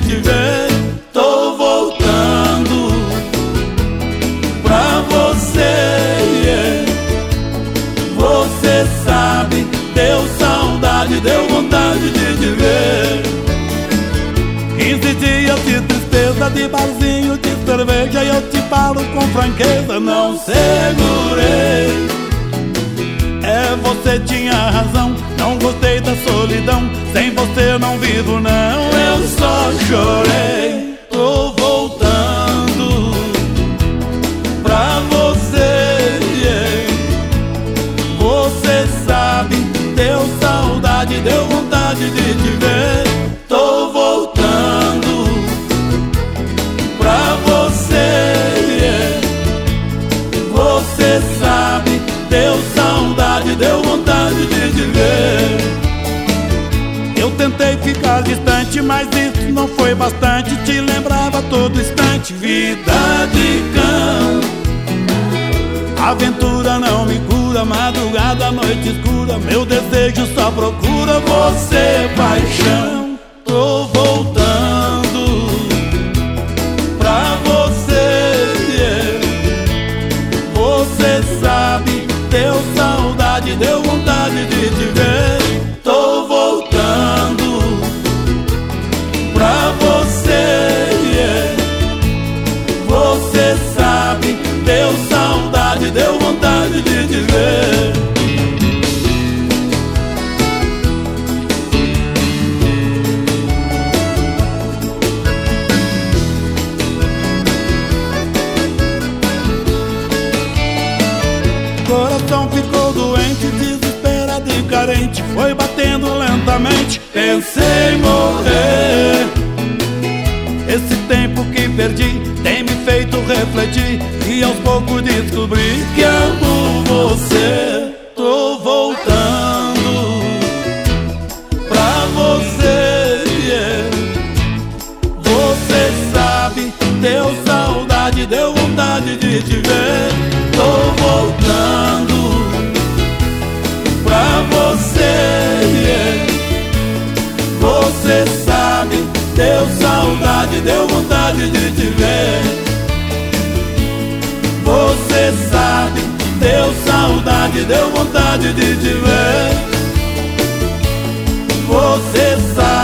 te ver. Tô voltando pra você. Você sabe, deu saudade, deu vontade de te ver. Quinze dias de tristeza, de barzinho, de cerveja, e eu te falo com franqueza, não segurei. É, você tinha razão, não gostei da deu saudade, deu vontade de te ver. Eu tentei ficar distante, mas isso não foi bastante. Te lembrava todo instante, vida de cão. Aventura não me cura, madrugada, noite escura. Meu desejo só procura você, paixão. Ficou doente, desesperado e carente. Foi batendo lentamente, pensei em morrer. Esse tempo que perdi tem me feito refletir. E aos poucos descobri que amo você. Tô voltando pra você. Você sabe, deu saudade, deu vontade de te ver. Tô voltando saudade, deu vontade de te ver. Você sabe, deu saudade, deu vontade de te ver. Você sabe,